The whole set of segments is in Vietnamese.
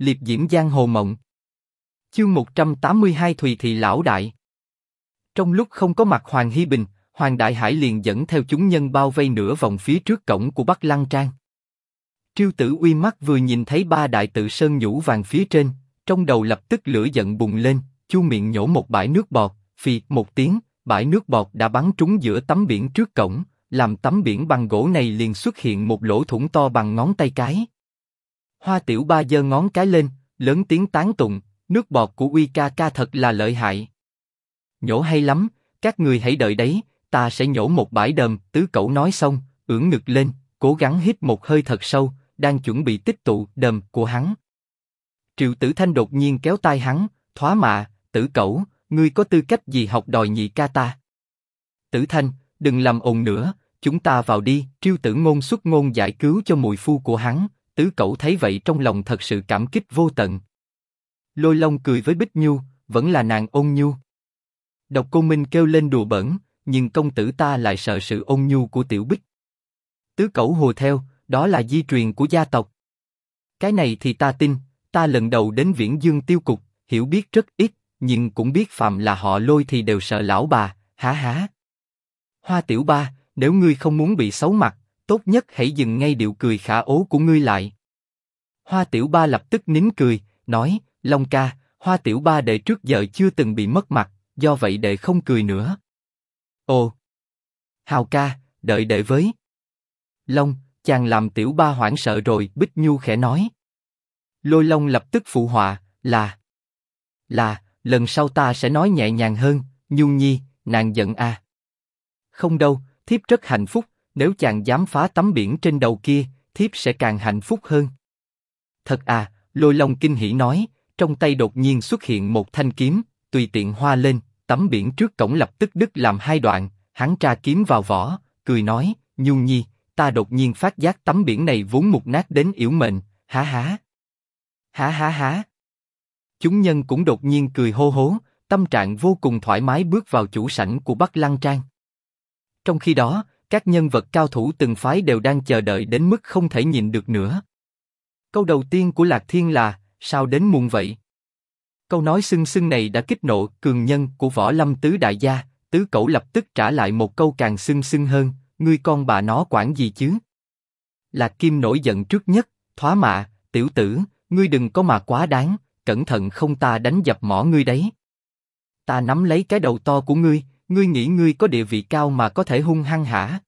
liệp diễm giang hồ mộng. Chương 182 Thùy Thị Lão Đại Trong lúc không có mặt Hoàng Hy Bình, Hoàng Đại Hải liền dẫn theo chúng nhân bao vây nửa vòng phía trước cổng của Bắc Lăng Trang. Triêu Tử Uy mắt vừa nhìn thấy ba đại tự sơn nhũ vàng phía trên, trong đầu lập tức lửa giận bùng lên, chu miệng nhổ một bãi nước bọt, phì một tiếng, bãi nước bọt đã bắn trúng giữa tấm biển trước cổng, làm tấm biển bằng gỗ này liền xuất hiện một lỗ thủng to bằng ngón tay cái. Hoa Tiểu Ba giơ ngón cái lên, lớn tiếng tán tụng, nước bọt của Uy ca ca thật là lợi hại. Nhổ hay lắm, các người hãy đợi đấy, ta sẽ nhổ một bãi đờm. Tứ Cẩu nói xong, ưỡn ngực lên, cố gắng hít một hơi thật sâu, đang chuẩn bị tích tụ đờm của hắn. Triệu Tử Thanh đột nhiên kéo tay hắn, thoá mạ, Tử Cẩu, ngươi có tư cách gì học đòi nhị ca ta? Tử Thanh, đừng làm ồn nữa, chúng ta vào đi. Triêu Tử Ngôn xuất ngôn giải cứu cho mùi phu của hắn. Tứ cậu thấy vậy trong lòng thật sự cảm kích vô tận. Lôi Long cười với Bích Nhu, vẫn là nàng ôn nhu. Độc Cô Minh kêu lên đùa bẩn, nhưng công tử ta lại sợ sự ôn nhu của Tiểu Bích. Tứ cậu hồ theo, đó là di truyền của gia tộc. Cái này thì ta tin, ta lần đầu đến Viễn Dương Tiêu Cục, hiểu biết rất ít, nhưng cũng biết phạm là họ lôi thì đều sợ lão bà, há há. Hoa Tiểu Ba, nếu ngươi không muốn bị xấu mặt, tốt nhất hãy dừng ngay điệu cười khả ố của ngươi lại. Hoa Tiểu Ba lập tức nín cười, nói, Long ca, Hoa Tiểu Ba đệ trước giờ chưa từng bị mất mặt, do vậy đệ không cười nữa. Ồ, Hào ca, đợi đệ với. Long, chàng làm Tiểu Ba hoảng sợ rồi, Bích Nhu khẽ nói. Lôi Long lập tức phụ họa, là, là, lần sau ta sẽ nói nhẹ nhàng hơn, nhung Nhi, nàng giận à. Không đâu, thiếp rất hạnh phúc, nếu chàng dám phá tấm biển trên đầu kia, thiếp sẽ càng hạnh phúc hơn. Thật à, lôi long kinh hỉ nói, trong tay đột nhiên xuất hiện một thanh kiếm, tùy tiện hoa lên, tấm biển trước cổng lập tức đứt làm hai đoạn, hắn tra kiếm vào vỏ, cười nói, nhung Nhi, ta đột nhiên phát giác tấm biển này vốn mục nát đến yếu mệnh, há há. Há há há. Chúng nhân cũng đột nhiên cười hô hố, tâm trạng vô cùng thoải mái bước vào chủ sảnh của Bắc Lăng Trang. Trong khi đó, các nhân vật cao thủ từng phái đều đang chờ đợi đến mức không thể nhìn được nữa. Câu đầu tiên của Lạc Thiên là, sao đến muộn vậy? Câu nói sưng sưng này đã kích nộ cường nhân của võ lâm tứ đại gia, tứ cẩu lập tức trả lại một câu càng sưng sưng hơn, ngươi con bà nó quản gì chứ? Lạc Kim nổi giận trước nhất, thóa mạ, tiểu tử, ngươi đừng có mà quá đáng, cẩn thận không ta đánh dập mỏ ngươi đấy. Ta nắm lấy cái đầu to của ngươi, ngươi nghĩ ngươi có địa vị cao mà có thể hung hăng hả?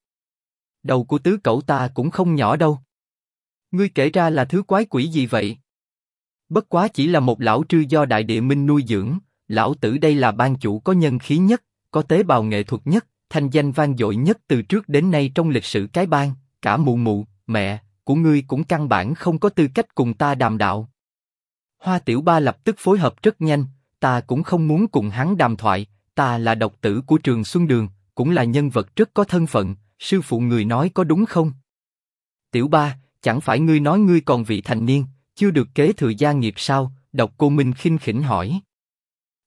Đầu của tứ cậu ta cũng không nhỏ đâu. Ngươi kể ra là thứ quái quỷ gì vậy? Bất quá chỉ là một lão trư do đại địa minh nuôi dưỡng, lão tử đây là ban chủ có nhân khí nhất, có tế bào nghệ thuật nhất, thanh danh vang dội nhất từ trước đến nay trong lịch sử cái bang, cả mụ mụ, mẹ, của ngươi cũng căn bản không có tư cách cùng ta đàm đạo. Hoa Tiểu Ba lập tức phối hợp rất nhanh, ta cũng không muốn cùng hắn đàm thoại, ta là độc tử của Trường Xuân Đường, cũng là nhân vật rất có thân phận, sư phụ người nói có đúng không? Tiểu Ba, chẳng phải ngươi nói ngươi còn vị thành niên, chưa được kế thừa gia nghiệp sao? Độc Cô Minh khinh khỉnh hỏi.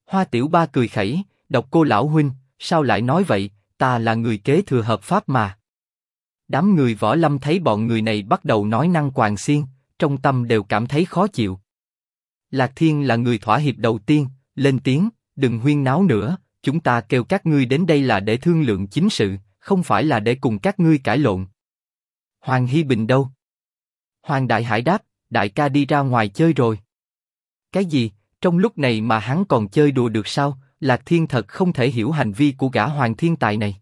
Hoa Tiểu Ba cười khẩy, Độc Cô lão huynh, sao lại nói vậy? Ta là người kế thừa hợp pháp mà. Đám người võ lâm thấy bọn người này bắt đầu nói năng quàng xiên, trong tâm đều cảm thấy khó chịu. Lạc Thiên là người thỏa hiệp đầu tiên, lên tiếng, đừng huyên náo nữa, chúng ta kêu các ngươi đến đây là để thương lượng chính sự, không phải là để cùng các ngươi cãi lộn. Hoàng Hi Bình đâu? Hoàng Đại Hải đáp, đại ca đi ra ngoài chơi rồi. Cái gì? Trong lúc này mà hắn còn chơi đùa được sao? Lạc Thiên thật không thể hiểu hành vi của gã Hoàng Thiên Tài này.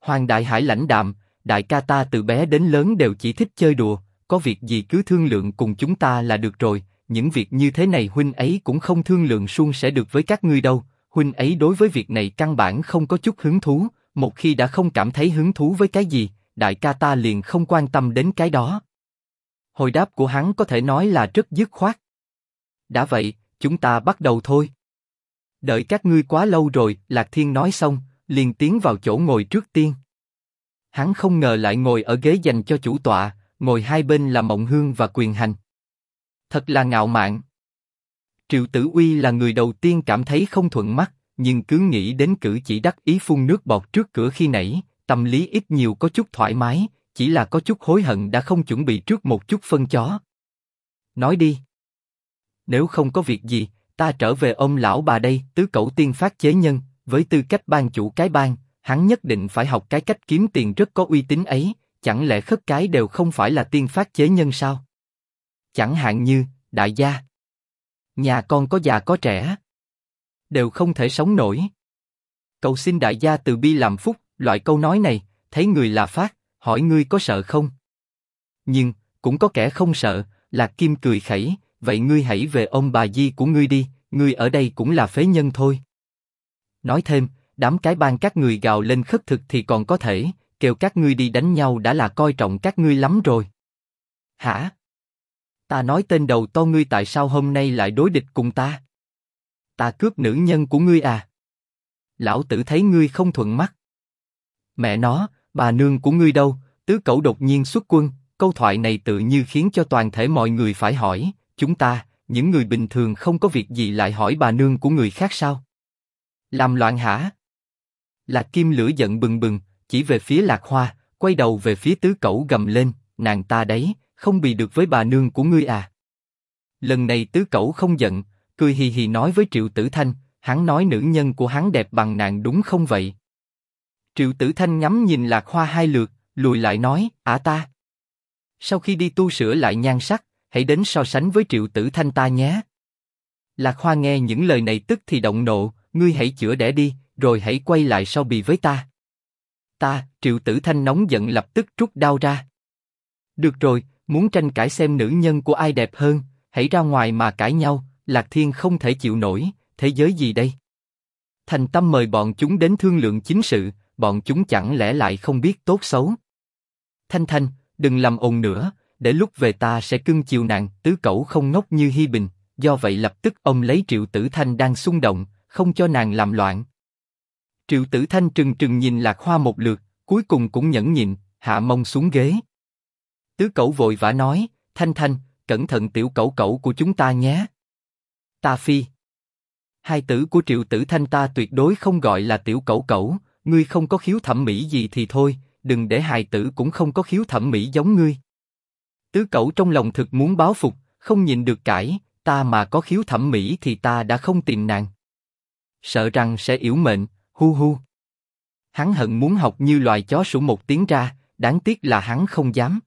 Hoàng Đại Hải lãnh đạm, đại ca ta từ bé đến lớn đều chỉ thích chơi đùa, có việc gì cứ thương lượng cùng chúng ta là được rồi. Những việc như thế này huynh ấy cũng không thương lượng suông sẽ được với các ngươi đâu. Huynh ấy đối với việc này căn bản không có chút hứng thú. Một khi đã không cảm thấy hứng thú với cái gì, đại ca ta liền không quan tâm đến cái đó. Hồi đáp của hắn có thể nói là rất dứt khoát. Đã vậy, chúng ta bắt đầu thôi. Đợi các ngươi quá lâu rồi, Lạc Thiên nói xong, liền tiến vào chỗ ngồi trước tiên. Hắn không ngờ lại ngồi ở ghế dành cho chủ tọa, ngồi hai bên là Mộng Hương và Quyền Hành. Thật là ngạo mạn. Triệu Tử Uy là người đầu tiên cảm thấy không thuận mắt, nhưng cứ nghĩ đến cử chỉ đắc ý phun nước bọt trước cửa khi nãy, tâm lý ít nhiều có chút thoải mái, chỉ là có chút hối hận đã không chuẩn bị trước một chút phân chó. Nói đi. Nếu không có việc gì, ta trở về ông lão bà đây, tứ cẩu tiên phát chế nhân, với tư cách ban chủ cái bang, hắn nhất định phải học cái cách kiếm tiền rất có uy tín ấy, chẳng lẽ khất cái đều không phải là tiên phát chế nhân sao? Chẳng hạn như, đại gia. Nhà con có già có trẻ. Đều không thể sống nổi. Cầu xin đại gia từ bi làm phúc, loại câu nói này, thấy người là phát, hỏi ngươi có sợ không? Nhưng, cũng có kẻ không sợ, Lạc Kim cười khẩy, vậy ngươi hãy về ông bà di của ngươi đi, ngươi ở đây cũng là phế nhân thôi. Nói thêm, đám cái bang các người gào lên khất thực thì còn có thể, kêu các ngươi đi đánh nhau đã là coi trọng các ngươi lắm rồi. Hả? Ta nói tên đầu to ngươi tại sao hôm nay lại đối địch cùng ta? Ta cướp nữ nhân của ngươi à? Lão tử thấy ngươi không thuận mắt. Mẹ nó, bà nương của ngươi đâu? Tứ cẩu đột nhiên xuất quân, câu thoại này tự như khiến cho toàn thể mọi người phải hỏi, chúng ta, những người bình thường không có việc gì lại hỏi bà nương của người khác sao? Làm loạn hả? Lạc Kim lửa giận bừng bừng, chỉ về phía Lạc Hoa, quay đầu về phía tứ cẩu gầm lên, nàng ta đấy, không bị được với bà nương của ngươi à? Lần này tứ cẩu không giận, cười hì hì nói với Triệu Tử Thanh, hắn nói nữ nhân của hắn đẹp bằng nàng đúng không vậy? Triệu Tử Thanh ngắm nhìn Lạc Hoa hai lượt, lùi lại nói, ả ta. Sau khi đi tu sửa lại nhan sắc, hãy đến so sánh với Triệu Tử Thanh ta nhé. Lạc Hoa nghe những lời này tức thì động nộ, ngươi hãy chữa đẻ đi, rồi hãy quay lại so bì với ta. Ta, Triệu Tử Thanh nóng giận lập tức rút đao ra. Được rồi, muốn tranh cãi xem nữ nhân của ai đẹp hơn, hãy ra ngoài mà cãi nhau. Lạc Thiên không thể chịu nổi, thế giới gì đây? Thành Tâm mời bọn chúng đến thương lượng chính sự, bọn chúng chẳng lẽ lại không biết tốt xấu? Thanh Thanh, đừng làm ồn nữa, để lúc về ta sẽ cưng chiều nàng. Tứ cẩu không ngốc như Hi Bình, do vậy lập tức ông lấy Triệu Tử Thanh đang xung động, không cho nàng làm loạn. Triệu Tử Thanh trừng trừng nhìn Lạc Hoa một lượt, cuối cùng cũng nhẫn nhịn, hạ mông xuống ghế. Tứ cậu vội vã nói, Thanh Thanh, cẩn thận tiểu cậu cậu của chúng ta nhé. Ta phi. Hai tử của Triệu Tử Thanh ta tuyệt đối không gọi là tiểu cậu cậu ngươi không có khiếu thẩm mỹ gì thì thôi, đừng để hài tử cũng không có khiếu thẩm mỹ giống ngươi. Tứ cậu trong lòng thực muốn báo phục, không nhìn được cãi, ta mà có khiếu thẩm mỹ thì ta đã không tìm nàng. Sợ rằng sẽ yếu mệnh, hu hu. Hắn hận muốn học như loài chó sủa một tiếng ra, đáng tiếc là hắn không dám.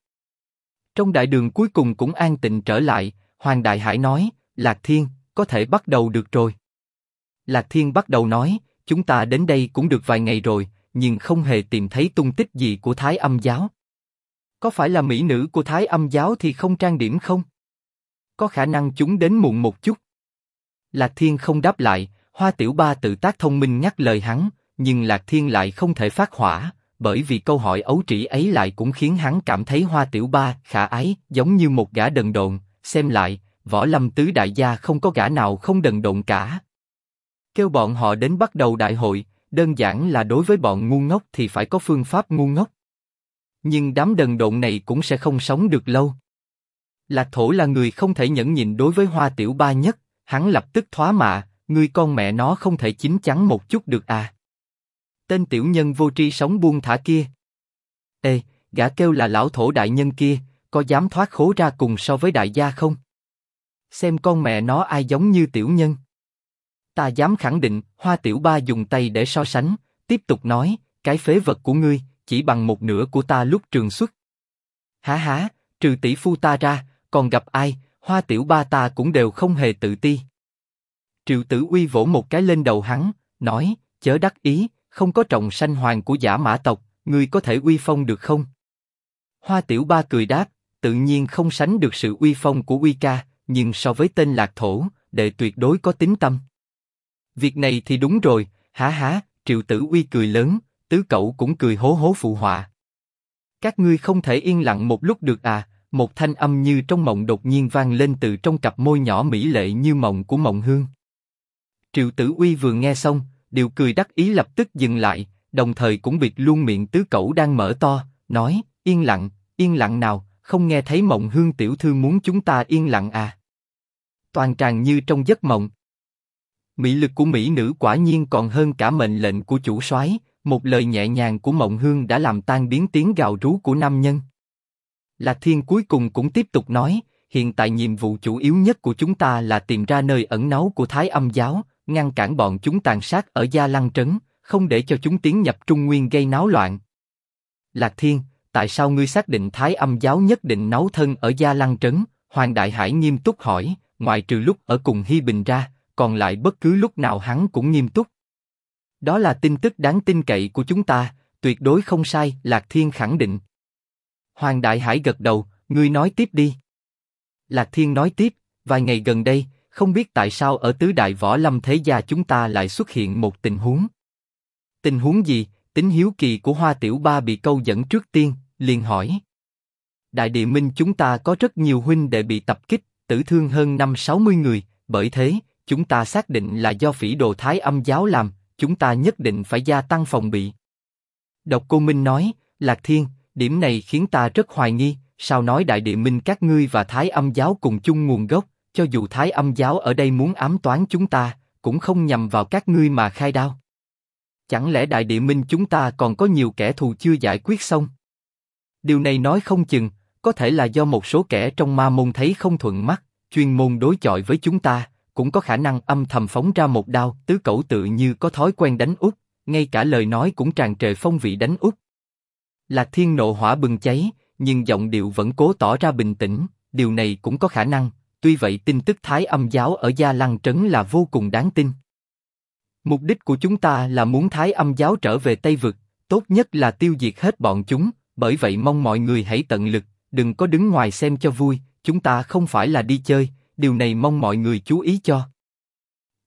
Trong đại đường cuối cùng cũng an tịnh trở lại, Hoàng Đại Hải nói, Lạc Thiên, có thể bắt đầu được rồi. Lạc Thiên bắt đầu nói, chúng ta đến đây cũng được vài ngày rồi, nhưng không hề tìm thấy tung tích gì của Thái Âm Giáo. Có phải là mỹ nữ của Thái Âm Giáo thì không trang điểm không? Có khả năng chúng đến muộn một chút. Lạc Thiên không đáp lại, Hoa Tiểu Ba tự tác thông minh nhắc lời hắn, nhưng Lạc Thiên lại không thể phát hỏa, bởi vì câu hỏi ấu trĩ ấy lại cũng khiến hắn cảm thấy Hoa Tiểu Ba khả ái, giống như một gã đần độn. Xem lại, võ lâm tứ đại gia không có gã nào không đần độn cả. Kêu bọn họ đến bắt đầu đại hội, đơn giản là đối với bọn ngu ngốc thì phải có phương pháp ngu ngốc. Nhưng đám đần độn này cũng sẽ không sống được lâu. Lạc Thổ là người không thể nhẫn nhịn đối với Hoa Tiểu Ba nhất, hắn lập tức thoá mạ, người con mẹ nó không thể chín chắn một chút được à? Tên tiểu nhân vô tri sống buông thả kia. Ê, gã kêu là lão thổ đại nhân kia, có dám thoát khố ra cùng so với đại gia không? Xem con mẹ nó ai giống như tiểu nhân. Ta dám khẳng định, hoa tiểu ba dùng tay để so sánh, tiếp tục nói, cái phế vật của ngươi, chỉ bằng một nửa của ta lúc trường xuất. Há há, trừ tỷ phu ta ra, còn gặp ai, hoa tiểu ba ta cũng đều không hề tự ti. Triệu Tử Uy vỗ một cái lên đầu hắn, nói, chớ đắc ý, không có trọng sanh hoàng của giả mã tộc, ngươi có thể uy phong được không? Hoa Tiểu Ba cười đáp, tự nhiên không sánh được sự uy phong của Uy Ca, nhưng so với tên lạc thổ, đệ tuyệt đối có tính tâm. Việc này thì đúng rồi, há há, Triệu Tử Uy cười lớn, tứ cậu cũng cười hố hố phụ họa. Các ngươi không thể yên lặng một lúc được à? Một thanh âm như trong mộng đột nhiên vang lên từ trong cặp môi nhỏ mỹ lệ như mộng của mộng hương. Triệu Tử Uy vừa nghe xong, điều cười đắc ý lập tức dừng lại, đồng thời cũng bịt luôn miệng tứ cẩu đang mở to, nói: yên lặng, yên lặng nào, không nghe thấy mộng hương tiểu thư muốn chúng ta yên lặng à? Toàn tràn như trong giấc mộng. Mỹ lực của mỹ nữ quả nhiên còn hơn cả mệnh lệnh của chủ soái. Một lời nhẹ nhàng của mộng hương đã làm tan biến tiếng gào rú của nam nhân. Lạc Thiên cuối cùng cũng tiếp tục nói, hiện tại nhiệm vụ chủ yếu nhất của chúng ta là tìm ra nơi ẩn náu của Thái Âm giáo, ngăn cản bọn chúng tàn sát ở Gia Lăng trấn, không để cho chúng tiến nhập Trung Nguyên gây náo loạn. Lạc Thiên, tại sao ngươi xác định Thái Âm giáo nhất định nấu thân ở Gia Lăng trấn? Hoàng Đại Hải nghiêm túc hỏi, ngoại trừ lúc ở cùng Hi Bình ra, còn lại bất cứ lúc nào hắn cũng nghiêm túc. Đó là tin tức đáng tin cậy của chúng ta, tuyệt đối không sai, Lạc Thiên khẳng định. Hoàng Đại Hải gật đầu, ngươi nói tiếp đi. Lạc Thiên nói tiếp, vài ngày gần đây, không biết tại sao ở tứ đại võ lâm thế gia chúng ta lại xuất hiện một tình huống. Tình huống gì? Tính hiếu kỳ của Hoa Tiểu Ba bị câu dẫn trước tiên, liền hỏi. Đại địa minh chúng ta có rất nhiều huynh đệ bị tập kích, tử thương hơn năm sáu mươi người, bởi thế, chúng ta xác định là do phỉ đồ thái âm giáo làm, chúng ta nhất định phải gia tăng phòng bị. Độc Cô Minh nói, Lạc Thiên, điểm này khiến ta rất hoài nghi, sao nói đại địa minh các ngươi và thái âm giáo cùng chung nguồn gốc, cho dù thái âm giáo ở đây muốn ám toán chúng ta, cũng không nhằm vào các ngươi mà khai đao. Chẳng lẽ đại địa minh chúng ta còn có nhiều kẻ thù chưa giải quyết xong? Điều này nói không chừng, có thể là do một số kẻ trong ma môn thấy không thuận mắt, chuyên môn đối chọi với chúng ta, cũng có khả năng âm thầm phóng ra một đao. Tứ cẩu tự như có thói quen đánh út, ngay cả lời nói cũng tràn trề phong vị đánh út. Lạc Thiên nộ hỏa bừng cháy, nhưng giọng điệu vẫn cố tỏ ra bình tĩnh. Điều này cũng có khả năng. Tuy vậy tin tức Thái Âm giáo ở Gia Lăng trấn là vô cùng đáng tin. Mục đích của chúng ta là muốn Thái Âm giáo trở về Tây vực, tốt nhất là tiêu diệt hết bọn chúng. Bởi vậy mong mọi người hãy tận lực, đừng có đứng ngoài xem cho vui. Chúng ta không phải là đi chơi, điều này mong mọi người chú ý cho.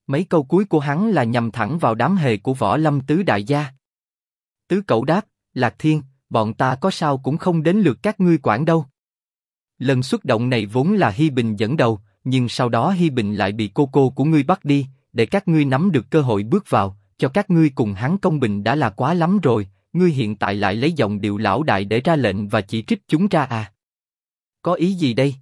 Mấy câu cuối của hắn là nhằm thẳng vào đám hề của võ lâm tứ đại gia. Tứ cậu đáp, Lạc Thiên, bọn ta có sao cũng không đến lượt các ngươi quản đâu. Lần xuất động này vốn là Hi Bình dẫn đầu, nhưng sau đó Hi Bình lại bị cô cô của ngươi bắt đi, để các ngươi nắm được cơ hội bước vào, cho các ngươi cùng hắn công bình đã là quá lắm rồi. Ngươi hiện tại lại lấy giọng điệu lão đại để ra lệnh và chỉ trích chúng ra à? Có ý gì đây?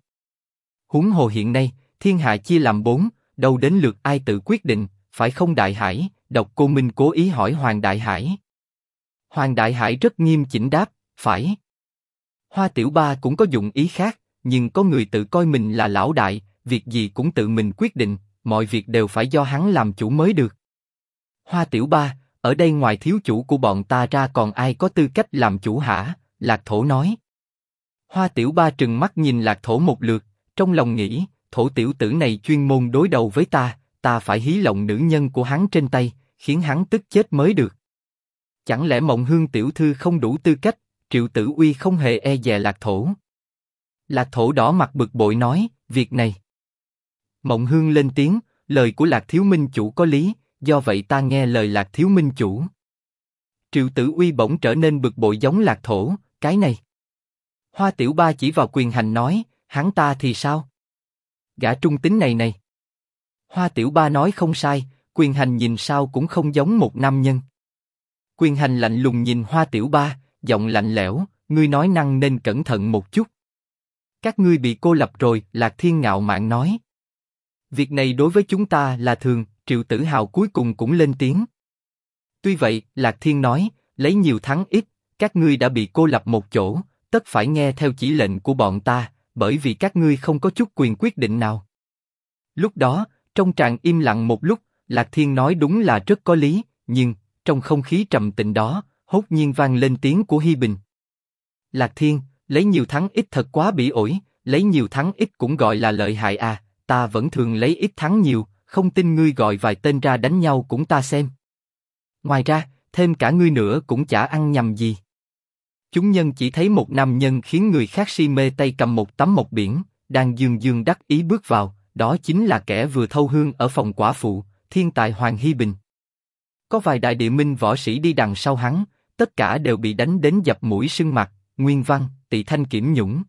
Huống hồ hiện nay, thiên hạ chia làm bốn, đâu đến lượt ai tự quyết định, phải không Đại Hải? Độc Cô Minh cố ý hỏi Hoàng Đại Hải. Hoàng Đại Hải rất nghiêm chỉnh đáp, phải. Hoa Tiểu Ba cũng có dụng ý khác, nhưng có người tự coi mình là lão đại, việc gì cũng tự mình quyết định, mọi việc đều phải do hắn làm chủ mới được. Hoa Tiểu Ba, ở đây ngoài thiếu chủ của bọn ta ra còn ai có tư cách làm chủ hả? Lạc Thổ nói. Hoa Tiểu Ba trừng mắt nhìn Lạc Thổ một lượt, trong lòng nghĩ, thổ tiểu tử này chuyên môn đối đầu với ta, ta phải hí lộng nữ nhân của hắn trên tay, khiến hắn tức chết mới được. Chẳng lẽ mộng hương tiểu thư không đủ tư cách, triệu tử uy không hề e dè lạc thổ. Lạc thổ đỏ mặt bực bội nói, việc này. Mộng hương lên tiếng, lời của lạc thiếu minh chủ có lý, do vậy ta nghe lời lạc thiếu minh chủ. Triệu tử uy bỗng trở nên bực bội giống lạc thổ, cái này. Hoa tiểu ba chỉ vào quyền hành nói, hắn ta thì sao? Gã trung tính này này. Hoa tiểu ba nói không sai, quyền hành nhìn sao cũng không giống một nam nhân. Quyền hành lạnh lùng nhìn hoa tiểu ba, giọng lạnh lẽo, ngươi nói năng nên cẩn thận một chút. Các ngươi bị cô lập rồi, Lạc Thiên ngạo mạn nói. Việc này đối với chúng ta là thường, Triệu Tử Hào cuối cùng cũng lên tiếng. Tuy vậy, Lạc Thiên nói, lấy nhiều thắng ít, các ngươi đã bị cô lập một chỗ, tất phải nghe theo chỉ lệnh của bọn ta, bởi vì các ngươi không có chút quyền quyết định nào. Lúc đó, trong tràng im lặng một lúc, Lạc Thiên nói đúng là rất có lý, nhưng trong không khí trầm tĩnh đó, hốt nhiên vang lên tiếng của Hi Bình. Lạc Thiên, lấy nhiều thắng ít thật quá bị ổi, lấy nhiều thắng ít cũng gọi là lợi hại à, ta vẫn thường lấy ít thắng nhiều, không tin ngươi gọi vài tên ra đánh nhau cũng ta xem. Ngoài ra, thêm cả ngươi nữa cũng chả ăn nhầm gì. Chúng nhân chỉ thấy một nam nhân khiến người khác si mê tay cầm một tấm mộc biển, đang dương dương đắc ý bước vào, đó chính là kẻ vừa thâu hương ở phòng quả phụ, thiên tài Hoàng Hy Bình. Có vài đại địa minh võ sĩ đi đằng sau hắn, tất cả đều bị đánh đến dập mũi sưng mặt, nguyên văn, tỳ thanh kiểm nhũng.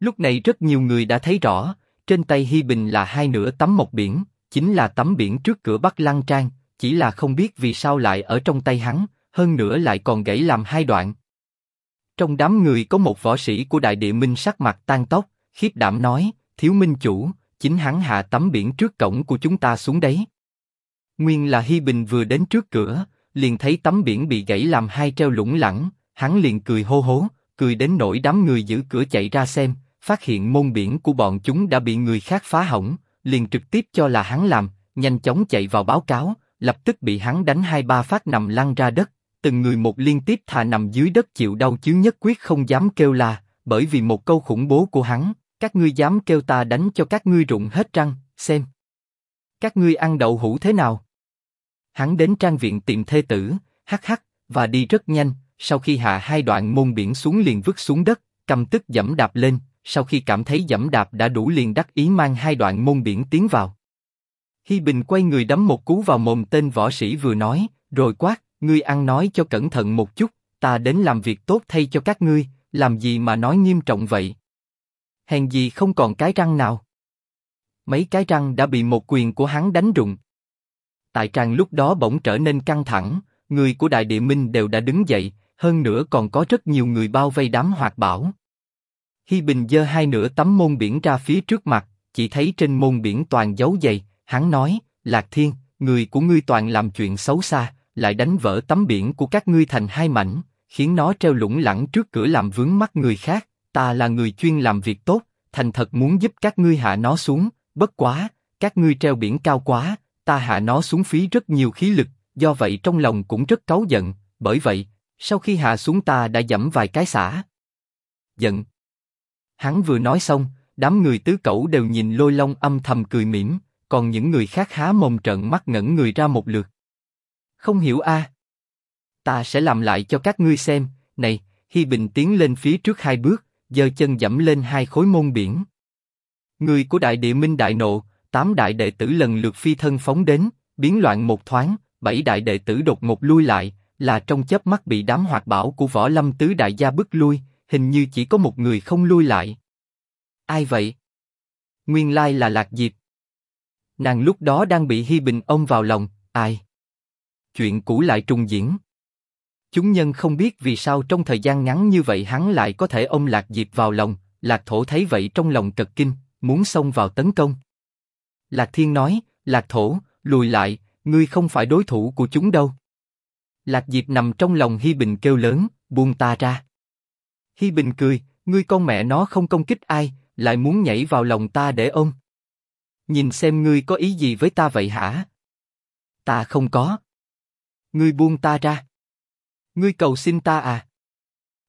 Lúc này rất nhiều người đã thấy rõ, trên tay Hi Bình là hai nửa tấm mộc biển, chính là tấm biển trước cửa Bắc Lăng Trang, chỉ là không biết vì sao lại ở trong tay hắn, hơn nữa lại còn gãy làm hai đoạn. Trong đám người có một võ sĩ của Đại Địa Minh sắc mặt tan tóc, khiếp đảm nói, thiếu minh chủ, chính hắn hạ tấm biển trước cổng của chúng ta xuống đấy. Nguyên là Hi Bình vừa đến trước cửa, liền thấy tấm biển bị gãy làm hai treo lủng lẳng, hắn liền cười hô hố, cười đến nỗi đám người giữ cửa chạy ra xem, phát hiện môn biển của bọn chúng đã bị người khác phá hỏng, liền trực tiếp cho là hắn làm, nhanh chóng chạy vào báo cáo, lập tức bị hắn đánh hai ba phát nằm lăn ra đất, từng người một liên tiếp thà nằm dưới đất chịu đau chứ nhất quyết không dám kêu là, bởi vì một câu khủng bố của hắn, các ngươi dám kêu ta đánh cho các ngươi rụng hết răng, xem. Các ngươi ăn đậu hũ thế nào? Hắn đến trang viện tìm thê tử, hắc hắc, và đi rất nhanh, sau khi hạ hai đoạn môn biển xuống liền vứt xuống đất, cầm tức dẫm đạp lên, sau khi cảm thấy dẫm đạp đã đủ liền đắc ý mang hai đoạn môn biển tiến vào. Hi Bình quay người đấm một cú vào mồm tên võ sĩ vừa nói, rồi quát, ngươi ăn nói cho cẩn thận một chút, ta đến làm việc tốt thay cho các ngươi, làm gì mà nói nghiêm trọng vậy? Hèn gì không còn cái răng nào? Mấy cái răng đã bị một quyền của hắn đánh rụng. Tại trang lúc đó bỗng trở nên căng thẳng, người của Đại Địa Minh đều đã đứng dậy, hơn nữa còn có rất nhiều người bao vây đám hoạt bảo. Hi Bình dơ hai nửa tấm môn biển ra phía trước mặt, chỉ thấy trên môn biển toàn dấu dày, hắn nói, Lạc Thiên, người của ngươi toàn làm chuyện xấu xa, lại đánh vỡ tấm biển của các ngươi thành hai mảnh, khiến nó treo lủng lẳng trước cửa làm vướng mắt người khác. Ta là người chuyên làm việc tốt, thành thật muốn giúp các ngươi hạ nó xuống, bất quá, các ngươi treo biển cao quá, ta hạ nó xuống phí rất nhiều khí lực, do vậy trong lòng cũng rất cáu giận, bởi vậy, sau khi hạ xuống ta đã dẫm vài cái xả. Giận. Hắn vừa nói xong, đám người tứ cẩu đều nhìn lôi long âm thầm cười mỉm, còn những người khác há mồm trợn mắt ngẩn người ra một lượt. Không hiểu a? Ta sẽ làm lại cho các ngươi xem. Này, Hi Bình tiến lên phía trước hai bước, giơ chân dẫm lên hai khối môn biển. Người của Đại Địa Minh đại nộ, tám đại đệ tử lần lượt phi thân phóng đến, biến loạn một thoáng, bảy đại đệ tử đột ngột lui lại, là trong chớp mắt bị đám hoạt bảo của võ lâm tứ đại gia bức lui, hình như chỉ có một người không lui lại. Ai vậy? Nguyên lai là Lạc Diệp. Nàng lúc đó đang bị Hi Bình ôm vào lòng, ai? Chuyện cũ lại trùng diễn. Chúng nhân không biết vì sao trong thời gian ngắn như vậy hắn lại có thể ôm Lạc Diệp vào lòng, Lạc Thổ thấy vậy trong lòng cực kinh, muốn xông vào tấn công. Lạc Thiên nói, Lạc Thổ, lùi lại, ngươi không phải đối thủ của chúng đâu. Lạc Diệp nằm trong lòng Hi Bình kêu lớn, buông ta ra. Hi Bình cười, ngươi con mẹ nó không công kích ai, lại muốn nhảy vào lòng ta để ôm. Nhìn xem ngươi có ý gì với ta vậy hả? Ta không có. Ngươi buông ta ra. Ngươi cầu xin ta à?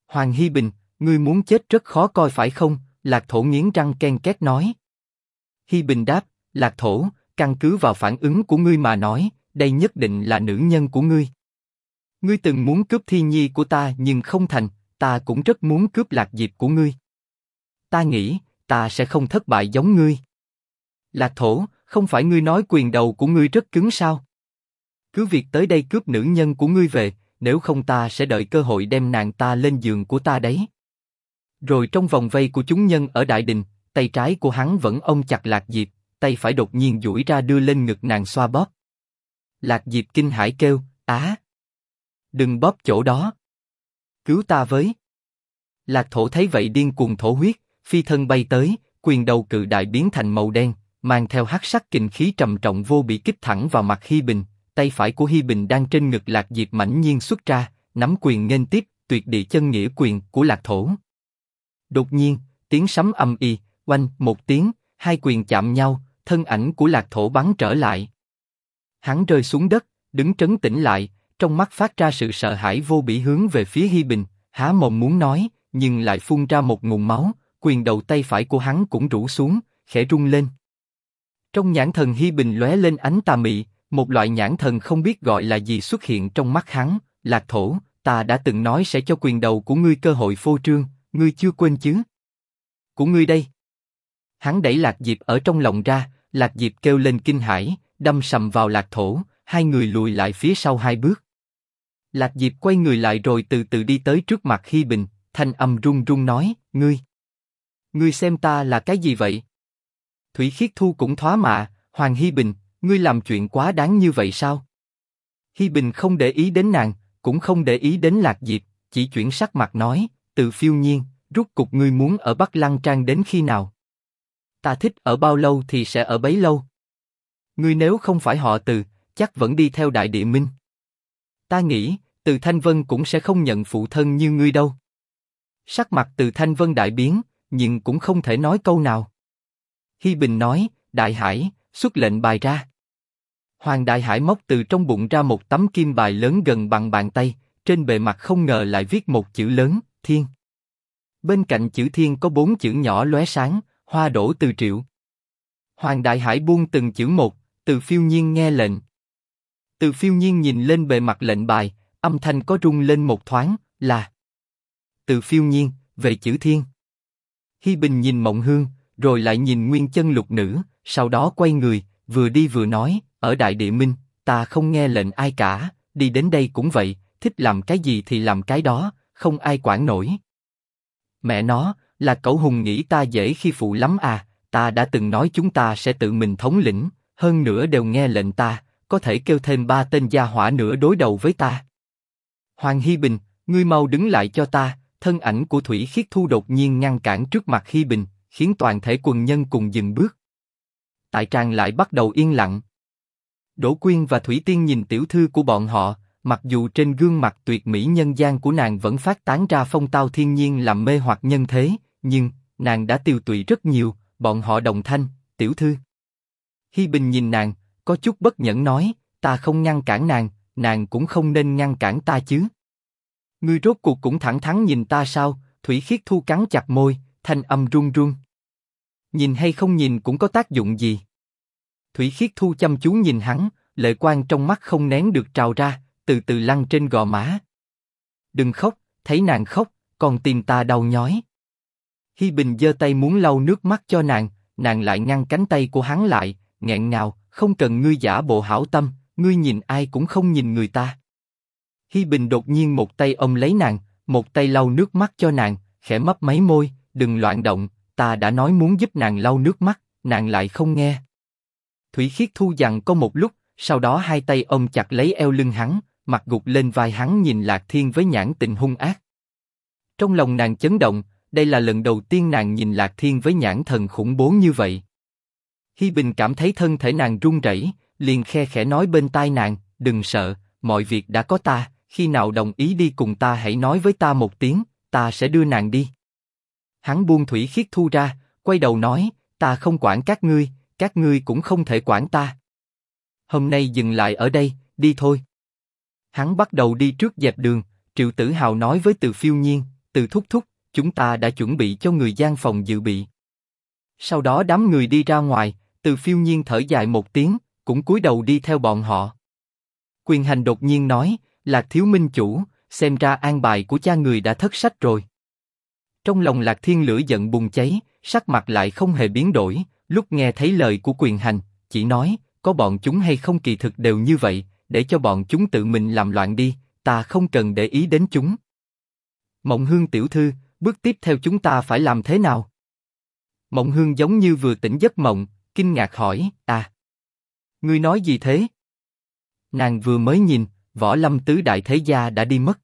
Hoàng Hi Bình, ngươi muốn chết rất khó coi phải không? Lạc Thổ nghiến răng ken két nói. Hi Bình đáp, Lạc Thổ, căn cứ vào phản ứng của ngươi mà nói, đây nhất định là nữ nhân của ngươi. Ngươi từng muốn cướp thi nhi của ta nhưng không thành, ta cũng rất muốn cướp lạc diệp của ngươi. Ta nghĩ, ta sẽ không thất bại giống ngươi. Lạc thổ, không phải ngươi nói quyền đầu của ngươi rất cứng sao? Cứ việc tới đây cướp nữ nhân của ngươi về, nếu không ta sẽ đợi cơ hội đem nàng ta lên giường của ta đấy. Rồi trong vòng vây của chúng nhân ở đại đình, tay trái của hắn vẫn ôm chặt lạc diệp, tay phải đột nhiên duỗi ra đưa lên ngực nàng xoa bóp. Lạc diệp kinh hãi kêu, á, đừng bóp chỗ đó, cứu ta với. Lạc thổ thấy vậy điên cuồng thổ huyết, phi thân bay tới, quyền đầu cự đại biến thành màu đen, mang theo hắc sắc kình khí trầm trọng vô bị kích thẳng vào mặt Hi Bình, tay phải của Hi Bình đang trên ngực Lạc Diệp mãnh nhiên xuất ra, nắm quyền nghênh tiếp, tuyệt địa chân nghĩa quyền của Lạc Thổ. Đột nhiên, tiếng sấm âm y, oanh một tiếng, hai quyền chạm nhau, thân ảnh của Lạc Thổ bắn trở lại. Hắn rơi xuống đất, đứng trấn tĩnh lại, trong mắt phát ra sự sợ hãi vô bỉ hướng về phía Hi Bình, há mồm muốn nói, nhưng lại phun ra một nguồn máu, quyền đầu tay phải của hắn cũng rũ xuống, khẽ rung lên. Trong nhãn thần Hi Bình lóe lên ánh tà mị, một loại nhãn thần không biết gọi là gì xuất hiện trong mắt hắn. Lạc thổ, ta đã từng nói sẽ cho quyền đầu của ngươi cơ hội phô trương, ngươi chưa quên chứ? Của ngươi đây. Hắn đẩy Lạc Diệp ở trong lòng ra, Lạc Diệp kêu lên kinh hãi, đâm sầm vào Lạc thổ, hai người lùi lại phía sau hai bước. Lạc Diệp quay người lại rồi từ từ đi tới trước mặt Hi Bình, thanh âm run run nói, ngươi, ngươi xem ta là cái gì vậy? Thủy Khiết Thu cũng thoá mạ, Hoàng Hi Bình, ngươi làm chuyện quá đáng như vậy sao? Hi Bình không để ý đến nàng, cũng không để ý đến Lạc Diệp, chỉ chuyển sắc mặt nói, từ phiêu nhiên, rút cục ngươi muốn ở Bắc Lăng Trang đến khi nào? Ta thích ở bao lâu thì sẽ ở bấy lâu. Ngươi nếu không phải họ từ, chắc vẫn đi theo Đại Địa Minh. Ta nghĩ, từ Thanh Vân cũng sẽ không nhận phụ thân như ngươi đâu. Sắc mặt từ Thanh Vân đại biến, nhưng cũng không thể nói câu nào. Hi Bình nói, Đại Hải, xuất lệnh bài ra. Hoàng Đại Hải móc từ trong bụng ra một tấm kim bài lớn gần bằng bàn tay, trên bề mặt không ngờ lại viết một chữ lớn, Thiên. Bên cạnh chữ Thiên có bốn chữ nhỏ lóe sáng, hoa đổ từ triệu. Hoàng Đại Hải buông từng chữ một, từ phiêu nhiên nghe lệnh. Từ phiêu nhiên nhìn lên bề mặt lệnh bài, âm thanh có rung lên một thoáng, là Từ phiêu nhiên, về chữ Thiên. Hi Bình nhìn Mộng Hương, rồi lại nhìn Nguyên Chân Lục Nữ, sau đó quay người, vừa đi vừa nói, ở Đại Địa Minh, ta không nghe lệnh ai cả, đi đến đây cũng vậy, thích làm cái gì thì làm cái đó, không ai quản nổi. Mẹ nó, là cậu hùng nghĩ ta dễ khi phụ lắm à, ta đã từng nói chúng ta sẽ tự mình thống lĩnh, hơn nữa đều nghe lệnh ta, có thể kêu thêm ba tên gia hỏa nữa đối đầu với ta. Hoàng Hi Bình, ngươi mau đứng lại cho ta, thân ảnh của Thủy Khiết Thu đột nhiên ngăn cản trước mặt Hi Bình, khiến toàn thể quần nhân cùng dừng bước. Tại trang lại bắt đầu yên lặng. Đỗ Quyên và Thủy Tiên nhìn tiểu thư của bọn họ, mặc dù trên gương mặt tuyệt mỹ nhân gian của nàng vẫn phát tán ra phong tao thiên nhiên làm mê hoặc nhân thế, nhưng nàng đã tiêu tụy rất nhiều. Bọn họ đồng thanh, tiểu thư. Hi Bình nhìn nàng, có chút bất nhẫn nói, ta không ngăn cản nàng, nàng cũng không nên ngăn cản ta chứ. Ngươi rốt cuộc cũng thẳng thắn nhìn ta sao? Thủy Khiết Thu cắn chặt môi, thanh âm run run. Nhìn hay không nhìn cũng có tác dụng gì. Thủy Khiết Thu chăm chú nhìn hắn, lệ quan trong mắt không nén được trào ra, từ từ lăn trên gò má. Đừng khóc, thấy nàng khóc, còn tìm ta đau nhói. Hi Bình giơ tay muốn lau nước mắt cho nàng, nàng lại ngăn cánh tay của hắn lại, nghẹn ngào, không cần ngươi giả bộ hảo tâm, ngươi nhìn ai cũng không nhìn người ta. Hi Bình đột nhiên một tay ôm lấy nàng, một tay lau nước mắt cho nàng, khẽ mấp máy môi, đừng loạn động, ta đã nói muốn giúp nàng lau nước mắt, nàng lại không nghe. Thủy Khiết Thu dặn có một lúc, sau đó hai tay ôm chặt lấy eo lưng hắn, mặt gục lên vai hắn nhìn Lạc Thiên với nhãn tình hung ác. Trong lòng nàng chấn động, đây là lần đầu tiên nàng nhìn Lạc Thiên với nhãn thần khủng bố như vậy. Hi Bình cảm thấy thân thể nàng run rẩy, liền khe khẽ nói bên tai nàng, đừng sợ, mọi việc đã có ta, khi nào đồng ý đi cùng ta hãy nói với ta một tiếng, ta sẽ đưa nàng đi. Hắn buông thủy khiết thu ra, quay đầu nói, ta không quản các ngươi, các ngươi cũng không thể quản ta. Hôm nay dừng lại ở đây, đi thôi. Hắn bắt đầu đi trước dẹp đường, Triệu Tử Hào nói với Từ Phiêu Nhiên, Từ Thúc Thúc, chúng ta đã chuẩn bị cho người gian phòng dự bị. Sau đó đám người đi ra ngoài, Từ Phiêu Nhiên thở dài một tiếng, cũng cúi đầu đi theo bọn họ. Quyền Hành đột nhiên nói, Lạc Thiếu Minh Chủ, xem ra an bài của cha người đã thất sách rồi. Trong lòng Lạc Thiên lửa giận bùng cháy, sắc mặt lại không hề biến đổi, lúc nghe thấy lời của Quyền Hành, chỉ nói, có bọn chúng hay không kỳ thực đều như vậy, để cho bọn chúng tự mình làm loạn đi, ta không cần để ý đến chúng. Mộng Hương tiểu thư, bước tiếp theo chúng ta phải làm thế nào? Mộng Hương giống như vừa tỉnh giấc mộng, kinh ngạc hỏi, à, ngươi nói gì thế? Nàng vừa mới nhìn, võ lâm tứ đại thế gia đã đi mất.